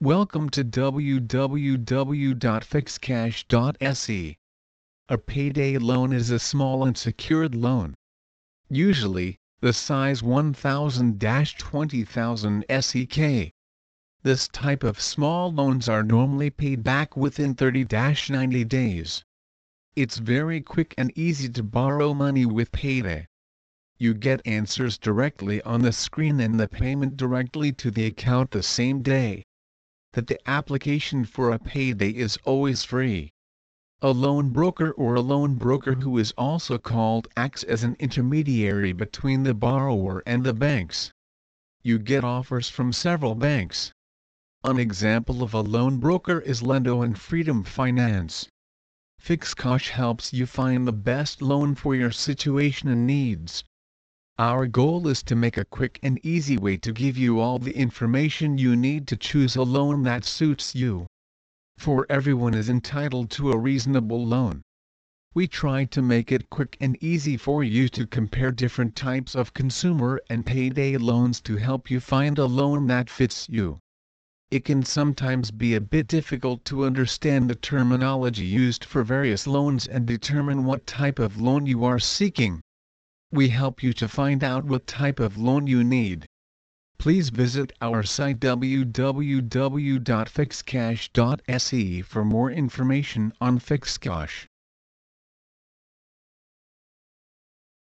Welcome to www.fixcash.se. A payday loan is a small and secured loan. Usually, the size 1000-20,000 SEK. This type of small loans are normally paid back within 30-90 days. It's very quick and easy to borrow money with payday. You get answers directly on the screen and the payment directly to the account the same day. That the application for a payday is always free. A loan broker or a loan broker who is also called acts as an intermediary between the borrower and the banks. You get offers from several banks. An example of a loan broker is Lendo and Freedom Finance. FixCash helps you find the best loan for your situation and needs. Our goal is to make a quick and easy way to give you all the information you need to choose a loan that suits you. For everyone is entitled to a reasonable loan. We try to make it quick and easy for you to compare different types of consumer and payday loans to help you find a loan that fits you. It can sometimes be a bit difficult to understand the terminology used for various loans and determine what type of loan you are seeking. We help you to find out what type of loan you need. Please visit our site www.fixcash.se for more information on FixCash.